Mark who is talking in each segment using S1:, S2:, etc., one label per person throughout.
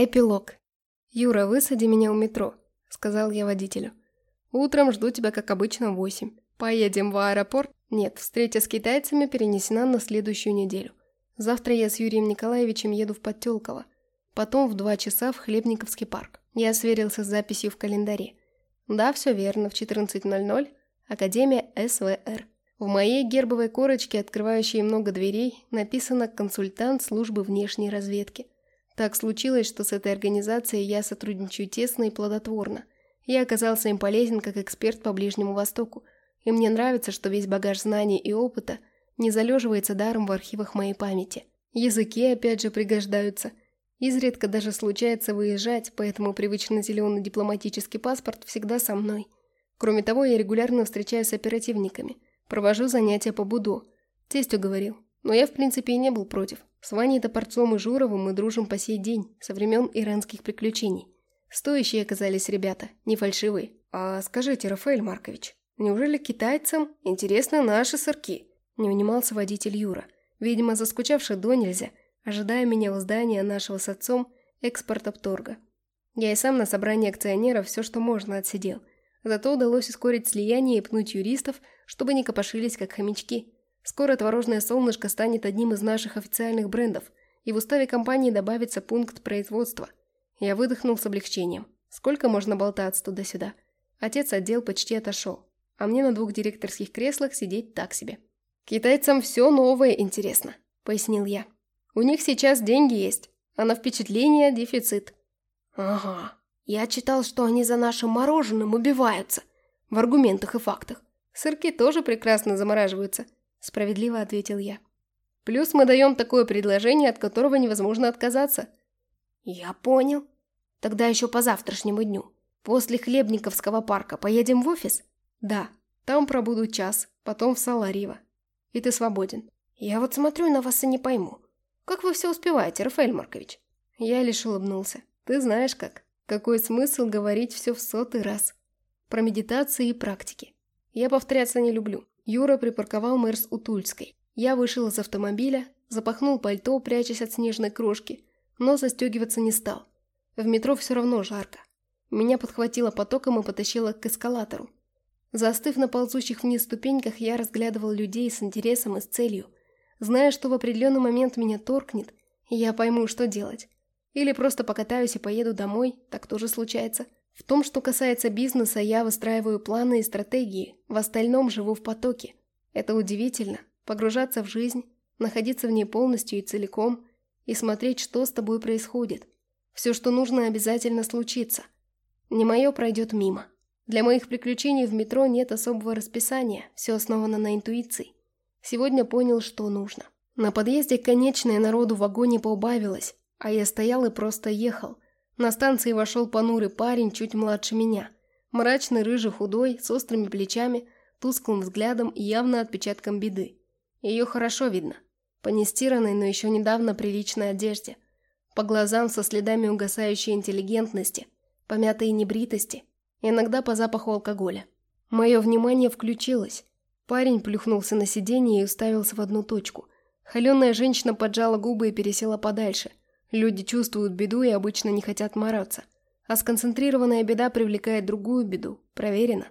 S1: Эпилог. «Юра, высади меня у метро», — сказал я водителю. «Утром жду тебя, как обычно, в восемь. Поедем в аэропорт?» Нет, встреча с китайцами перенесена на следующую неделю. Завтра я с Юрием Николаевичем еду в Подтелково. Потом в два часа в Хлебниковский парк. Я сверился с записью в календаре. Да, все верно, в 14.00 Академия СВР. В моей гербовой корочке, открывающей много дверей, написано «Консультант службы внешней разведки». Так случилось, что с этой организацией я сотрудничаю тесно и плодотворно. Я оказался им полезен как эксперт по Ближнему Востоку, и мне нравится, что весь багаж знаний и опыта не залеживается даром в архивах моей памяти. Языки опять же пригождаются. Изредка даже случается выезжать, поэтому привычно зеленый дипломатический паспорт всегда со мной. Кроме того, я регулярно встречаюсь с оперативниками – Провожу занятия по будо. Тесть уговорил. Но я, в принципе, и не был против. С Ваней Топорцом и Журовым мы дружим по сей день, со времен иранских приключений. Стоящие оказались ребята, не фальшивые. А скажите, Рафаэль Маркович, неужели китайцам интересны наши сырки? Не унимался водитель Юра, видимо, заскучавший до нельзя, ожидая меня у здания нашего с отцом экспорта-торга. Я и сам на собрании акционеров все, что можно, отсидел. Зато удалось ускорить слияние и пнуть юристов, чтобы не копошились, как хомячки. Скоро творожное солнышко станет одним из наших официальных брендов, и в уставе компании добавится пункт производства. Я выдохнул с облегчением. Сколько можно болтаться туда-сюда? Отец отдел почти отошел, а мне на двух директорских креслах сидеть так себе. «Китайцам все новое интересно», — пояснил я. «У них сейчас деньги есть, а на впечатление дефицит». «Ага», я читал, что они за нашим мороженым убиваются. В аргументах и фактах. Сырки тоже прекрасно замораживаются, справедливо ответил я. Плюс мы даем такое предложение, от которого невозможно отказаться. Я понял. Тогда еще по завтрашнему дню. После Хлебниковского парка поедем в офис? Да. Там пробуду час, потом в Салариво. И ты свободен. Я вот смотрю на вас и не пойму. Как вы все успеваете, Рафаэль Маркович? Я лишь улыбнулся. Ты знаешь как. Какой смысл говорить все в сотый раз? Про медитации и практики. Я повторяться не люблю. Юра припарковал Мэрс у Тульской. Я вышел из автомобиля, запахнул пальто, прячась от снежной крошки, но застегиваться не стал. В метро все равно жарко. Меня подхватило потоком и потащило к эскалатору. Застыв на ползущих вниз ступеньках, я разглядывал людей с интересом и с целью. Зная, что в определенный момент меня торкнет, я пойму, что делать. Или просто покатаюсь и поеду домой, так тоже случается. В том, что касается бизнеса, я выстраиваю планы и стратегии, в остальном живу в потоке. Это удивительно, погружаться в жизнь, находиться в ней полностью и целиком, и смотреть, что с тобой происходит. Все, что нужно, обязательно случится. Не мое пройдет мимо. Для моих приключений в метро нет особого расписания, все основано на интуиции. Сегодня понял, что нужно. На подъезде конечное народу в вагоне поубавилось, а я стоял и просто ехал. На станции вошел понурый парень, чуть младше меня. Мрачный, рыжий, худой, с острыми плечами, тусклым взглядом и явно отпечатком беды. Ее хорошо видно. По нестиранной, но еще недавно приличной одежде. По глазам со следами угасающей интеллигентности, помятой небритости, иногда по запаху алкоголя. Мое внимание включилось. Парень плюхнулся на сиденье и уставился в одну точку. Холеная женщина поджала губы и пересела подальше – Люди чувствуют беду и обычно не хотят мараться. А сконцентрированная беда привлекает другую беду. Проверено.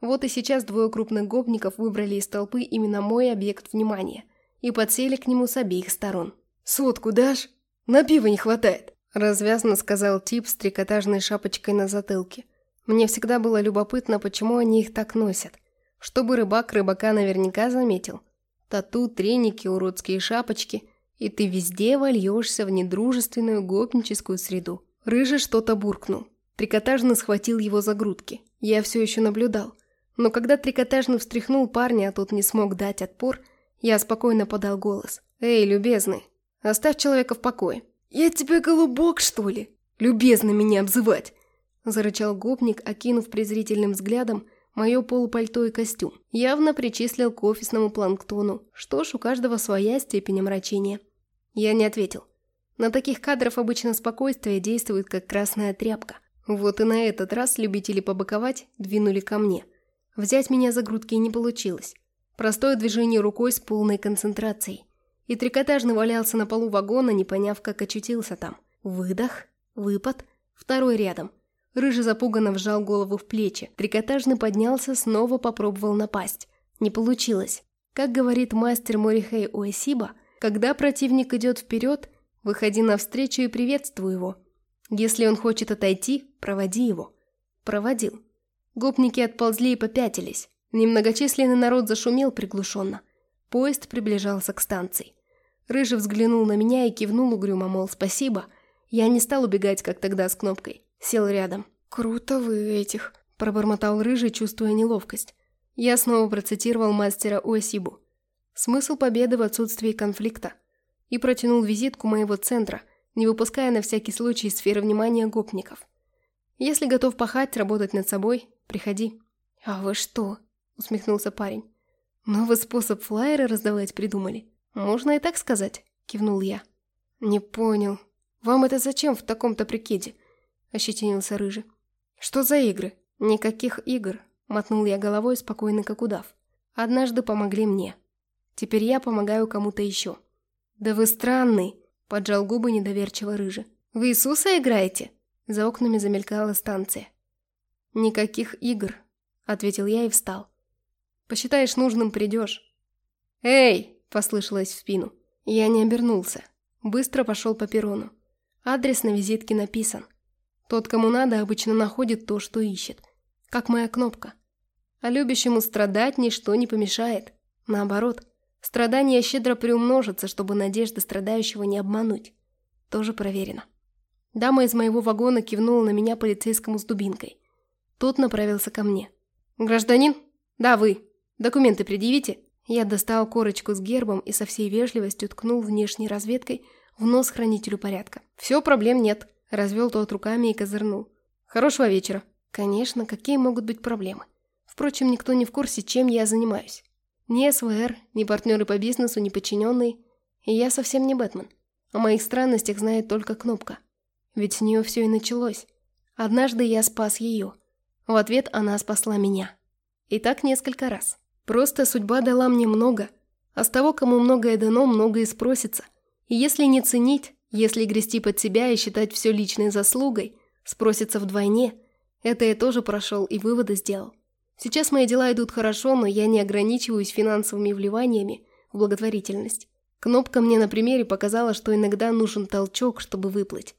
S1: Вот и сейчас двое крупных гопников выбрали из толпы именно мой объект внимания и подсели к нему с обеих сторон. «Сотку дашь? На пиво не хватает!» Развязно сказал тип с трикотажной шапочкой на затылке. Мне всегда было любопытно, почему они их так носят. Чтобы рыбак рыбака наверняка заметил. Тату, треники, уродские шапочки – и ты везде вольешься в недружественную гопническую среду. Рыжий что-то буркнул. Трикотажный схватил его за грудки. Я все еще наблюдал. Но когда трикотажный встряхнул парня, а тот не смог дать отпор, я спокойно подал голос. «Эй, любезный, оставь человека в покое». «Я тебе голубок, что ли? Любезно меня обзывать!» Зарычал гопник, окинув презрительным взглядом мое полупальто и костюм. Явно причислил к офисному планктону. Что ж, у каждого своя степень омрачения. Я не ответил. На таких кадров обычно спокойствие действует как красная тряпка. Вот и на этот раз любители побаковать двинули ко мне. Взять меня за грудки не получилось. Простое движение рукой с полной концентрацией. И трикотажный валялся на полу вагона, не поняв, как очутился там. Выдох. Выпад. Второй рядом. Рыжий запуганно вжал голову в плечи. Трикотажный поднялся, снова попробовал напасть. Не получилось. Как говорит мастер Морихей Уэсиба, когда противник идет вперед, выходи навстречу и приветствуй его. Если он хочет отойти, проводи его. Проводил. Гопники отползли и попятились. Немногочисленный народ зашумел приглушенно. Поезд приближался к станции. Рыжий взглянул на меня и кивнул угрюмо, мол, спасибо. Я не стал убегать, как тогда с кнопкой. Сел рядом. «Круто вы этих», – пробормотал Рыжий, чувствуя неловкость. Я снова процитировал мастера Уэсибу. Смысл победы в отсутствии конфликта. И протянул визитку моего центра, не выпуская на всякий случай сферы внимания гопников. Если готов пахать, работать над собой, приходи. «А вы что?» – усмехнулся парень. «Новый способ флайеры раздавать придумали?» «Можно и так сказать», – кивнул я. «Не понял. Вам это зачем в таком-то прикиде?» – ощетинился Рыжий. «Что за игры?» «Никаких игр», – мотнул я головой, спокойно как удав. «Однажды помогли мне. Теперь я помогаю кому-то еще». «Да вы странный», – поджал губы недоверчиво Рыжий. «Вы Иисуса играете?» За окнами замелькала станция. «Никаких игр», – ответил я и встал. «Посчитаешь нужным, придешь». «Эй!» Послышалось в спину. Я не обернулся. Быстро пошел по перрону. Адрес на визитке написан. Тот, кому надо, обычно находит то, что ищет. Как моя кнопка. А любящему страдать ничто не помешает. Наоборот, страдания щедро приумножатся, чтобы надежды страдающего не обмануть. Тоже проверено. Дама из моего вагона кивнула на меня полицейскому с дубинкой. Тот направился ко мне. «Гражданин? Да, вы. Документы предъявите?» Я достал корочку с гербом и со всей вежливостью ткнул внешней разведкой в нос хранителю порядка. «Все, проблем нет», – развел тот руками и козырнул. «Хорошего вечера». Конечно, какие могут быть проблемы? Впрочем, никто не в курсе, чем я занимаюсь. Ни СВР, ни партнеры по бизнесу, ни подчиненные. И я совсем не Бэтмен. О моих странностях знает только Кнопка. Ведь с нее все и началось. Однажды я спас ее. В ответ она спасла меня. И так несколько раз. Просто судьба дала мне много, а с того, кому многое дано, многое спросится. И если не ценить, если грести под себя и считать все личной заслугой, спросится вдвойне. Это я тоже прошел и выводы сделал. Сейчас мои дела идут хорошо, но я не ограничиваюсь финансовыми вливаниями в благотворительность. Кнопка мне на примере показала, что иногда нужен толчок, чтобы выплыть.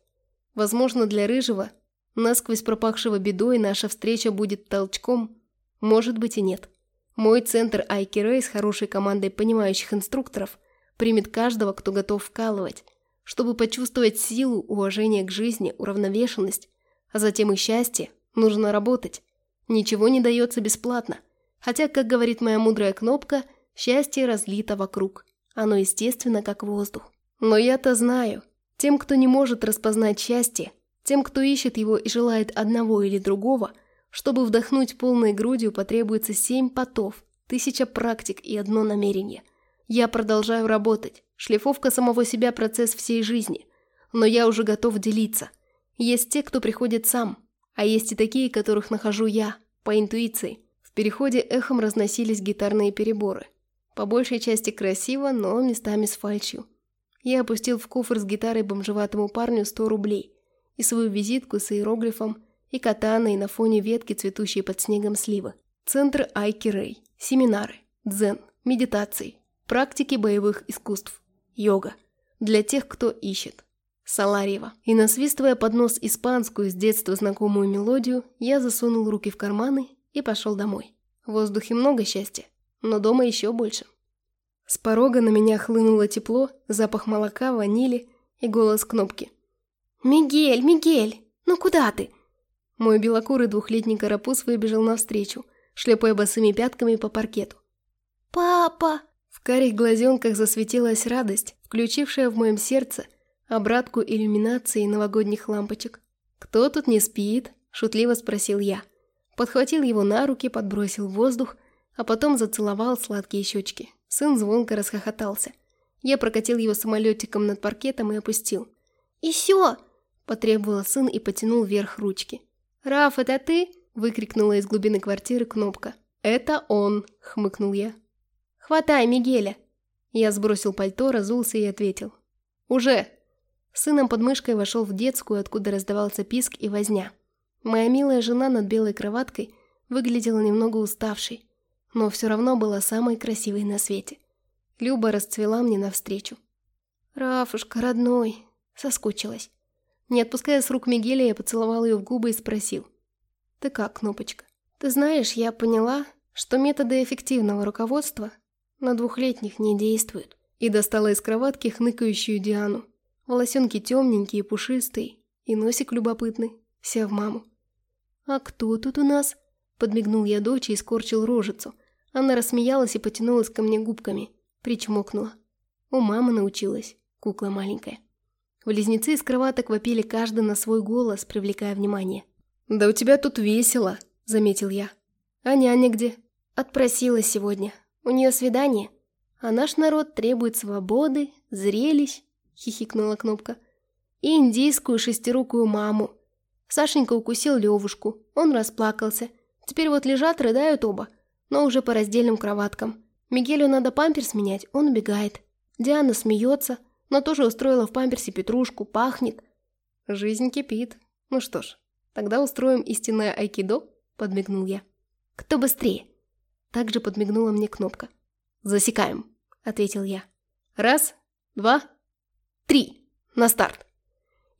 S1: Возможно, для Рыжего, насквозь пропахшего бедой, наша встреча будет толчком, может быть и нет. Мой центр Айкерей с хорошей командой понимающих инструкторов примет каждого, кто готов вкалывать, чтобы почувствовать силу, уважение к жизни, уравновешенность, а затем и счастье, нужно работать. Ничего не дается бесплатно. Хотя, как говорит моя мудрая кнопка, счастье разлито вокруг. Оно естественно, как воздух. Но я-то знаю, тем, кто не может распознать счастье, тем, кто ищет его и желает одного или другого – чтобы вдохнуть полной грудью, потребуется семь потов, тысяча практик и одно намерение. Я продолжаю работать. Шлифовка самого себя – процесс всей жизни. Но я уже готов делиться. Есть те, кто приходит сам, а есть и такие, которых нахожу я, по интуиции. В переходе эхом разносились гитарные переборы. По большей части красиво, но местами с фальшью. Я опустил в кофр с гитарой бомжеватому парню 100 рублей и свою визитку с иероглифом – и катаной на фоне ветки, цветущей под снегом сливы. Центр Айки Рэй. Семинары. Дзен. Медитации. Практики боевых искусств. Йога. Для тех, кто ищет. Саларьева. И насвистывая под нос испанскую с детства знакомую мелодию, я засунул руки в карманы и пошел домой. В воздухе много счастья, но дома еще больше. С порога на меня хлынуло тепло, запах молока, ванили и голос кнопки. «Мигель, Мигель, ну куда ты? Мой белокурый двухлетний карапуз выбежал навстречу, шлепая босыми пятками по паркету. «Папа!» В карих глазенках засветилась радость, включившая в моем сердце обратку иллюминации новогодних лампочек. «Кто тут не спит?» – шутливо спросил я. Подхватил его на руки, подбросил воздух, а потом зацеловал сладкие щечки. Сын звонко расхохотался. Я прокатил его самолетиком над паркетом и опустил. «И все!» – потребовал сын и потянул вверх ручки. «Раф, это ты?» – выкрикнула из глубины квартиры кнопка. «Это он!» – хмыкнул я. «Хватай Мигеля!» Я сбросил пальто, разулся и ответил. «Уже!» Сыном под мышкой вошел в детскую, откуда раздавался писк и возня. Моя милая жена над белой кроваткой выглядела немного уставшей, но все равно была самой красивой на свете. Люба расцвела мне навстречу. «Рафушка, родной!» Соскучилась. Не отпуская с рук Мигеля, я поцеловал ее в губы и спросил. «Ты как, Кнопочка? Ты знаешь, я поняла, что методы эффективного руководства на двухлетних не действуют». И достала из кроватки хныкающую Диану. Волосенки темненькие, пушистые, и носик любопытный, вся в маму. «А кто тут у нас?» Подмигнул я дочь и скорчил рожицу. Она рассмеялась и потянулась ко мне губками. Причмокнула. У мамы научилась, кукла маленькая. Близнецы из кроваток вопили каждый на свой голос, привлекая внимание. «Да у тебя тут весело», — заметил я. «А няня где?» «Отпросила сегодня. У нее свидание. А наш народ требует свободы, зрелищ», — хихикнула Кнопка. «И индийскую шестирукую маму. Сашенька укусил Левушку, он расплакался. Теперь вот лежат, рыдают оба, но уже по раздельным кроваткам. Мигелю надо памперс менять, он убегает. Диана смеется, но тоже устроила в памперсе петрушку, пахнет. Жизнь кипит. Ну что ж, тогда устроим истинное айкидо, подмигнул я. Кто быстрее? Также подмигнула мне кнопка. Засекаем, ответил я. Раз, два, три. На старт.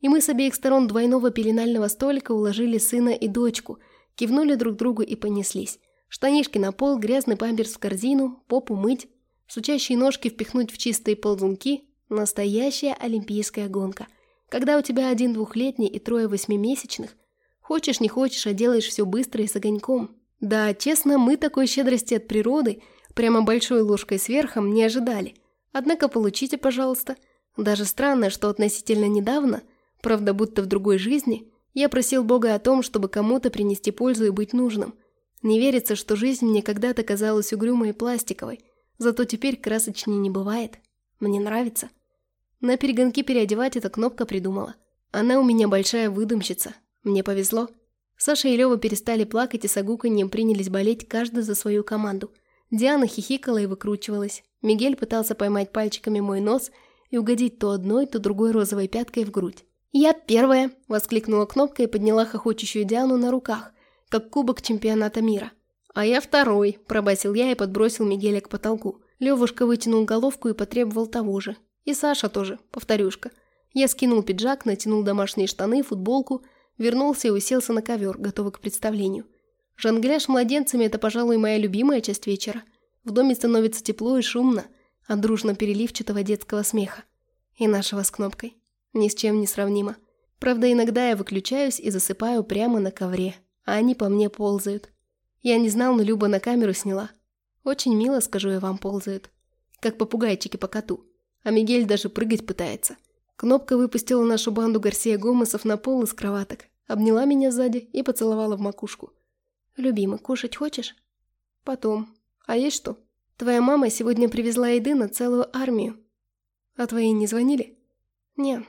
S1: И мы с обеих сторон двойного пеленального столика уложили сына и дочку, кивнули друг другу и понеслись. Штанишки на пол, грязный памперс в корзину, попу мыть, сучащие ножки впихнуть в чистые ползунки, Настоящая олимпийская гонка. Когда у тебя один двухлетний и трое восьмимесячных, хочешь не хочешь, а делаешь все быстро и с огоньком. Да, честно, мы такой щедрости от природы, прямо большой ложкой сверхом, не ожидали. Однако получите, пожалуйста. Даже странно, что относительно недавно, правда будто в другой жизни, я просил Бога о том, чтобы кому-то принести пользу и быть нужным. Не верится, что жизнь мне когда-то казалась угрюмой и пластиковой, зато теперь красочнее не бывает. Мне нравится. На перегонки переодевать эта кнопка придумала. Она у меня большая выдумщица. Мне повезло. Саша и Лёва перестали плакать и с огуканьем принялись болеть каждый за свою команду. Диана хихикала и выкручивалась. Мигель пытался поймать пальчиками мой нос и угодить то одной, то другой розовой пяткой в грудь. «Я первая!» – воскликнула кнопка и подняла хохочущую Диану на руках, как кубок чемпионата мира. «А я второй!» – пробасил я и подбросил Мигеля к потолку. Левушка вытянул головку и потребовал того же. И Саша тоже, повторюшка. Я скинул пиджак, натянул домашние штаны, футболку, вернулся и уселся на ковер, готовый к представлению. Жонгляж младенцами – это, пожалуй, моя любимая часть вечера. В доме становится тепло и шумно от дружно-переливчатого детского смеха. И нашего с кнопкой. Ни с чем не сравнимо. Правда, иногда я выключаюсь и засыпаю прямо на ковре, а они по мне ползают. Я не знал, но Люба на камеру сняла. Очень мило, скажу я вам, ползают. Как попугайчики по коту. А Мигель даже прыгать пытается. Кнопка выпустила нашу банду Гарсия Гомесов на пол из кроваток, обняла меня сзади и поцеловала в макушку. «Любимый, кушать хочешь?» «Потом. А есть что? Твоя мама сегодня привезла еды на целую армию. А твои не звонили?» «Не.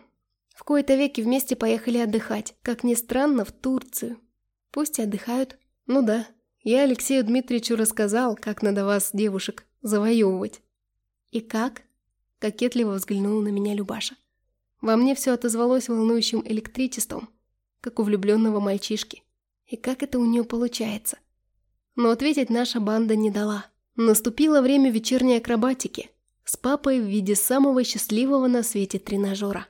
S1: В кои-то веки вместе поехали отдыхать. Как ни странно, в Турцию. Пусть отдыхают. Ну да, я Алексею Дмитриевичу рассказал, как надо вас, девушек, завоевывать. И как? Кокетливо взглянула на меня Любаша. Во мне все отозвалось волнующим электричеством, как у влюбленного мальчишки. И как это у нее получается? Но ответить наша банда не дала. Наступило время вечерней акробатики с папой в виде самого счастливого на свете тренажера.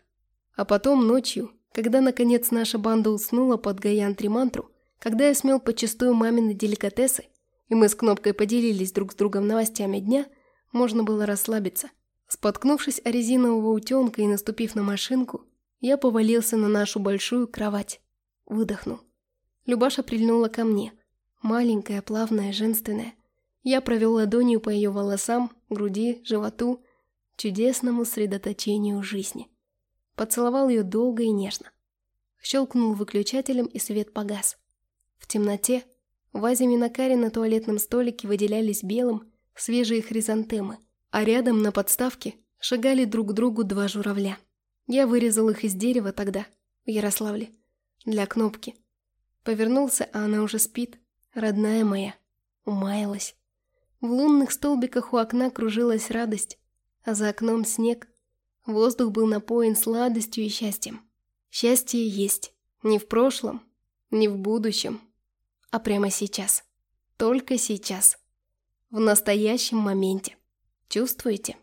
S1: А потом ночью, когда наконец наша банда уснула под гаян-тримантру, когда я смел почастую мамины деликатесы, и мы с Кнопкой поделились друг с другом новостями дня, можно было расслабиться. Споткнувшись о резинового утенка и наступив на машинку, я повалился на нашу большую кровать. Выдохнул. Любаша прильнула ко мне. Маленькая, плавная, женственная. Я провел ладонью по ее волосам, груди, животу, чудесному средоточению жизни. Поцеловал ее долго и нежно. Щелкнул выключателем, и свет погас. В темноте вазе Минакари на туалетном столике выделялись белым свежие хризантемы, а рядом на подставке шагали друг к другу два журавля. Я вырезал их из дерева тогда, в Ярославле, для кнопки. Повернулся, а она уже спит, родная моя, умаялась. В лунных столбиках у окна кружилась радость, а за окном снег. Воздух был напоен сладостью и счастьем. Счастье есть. Не в прошлом, не в будущем, а прямо сейчас. Только сейчас. В настоящем моменте. Чувствуете?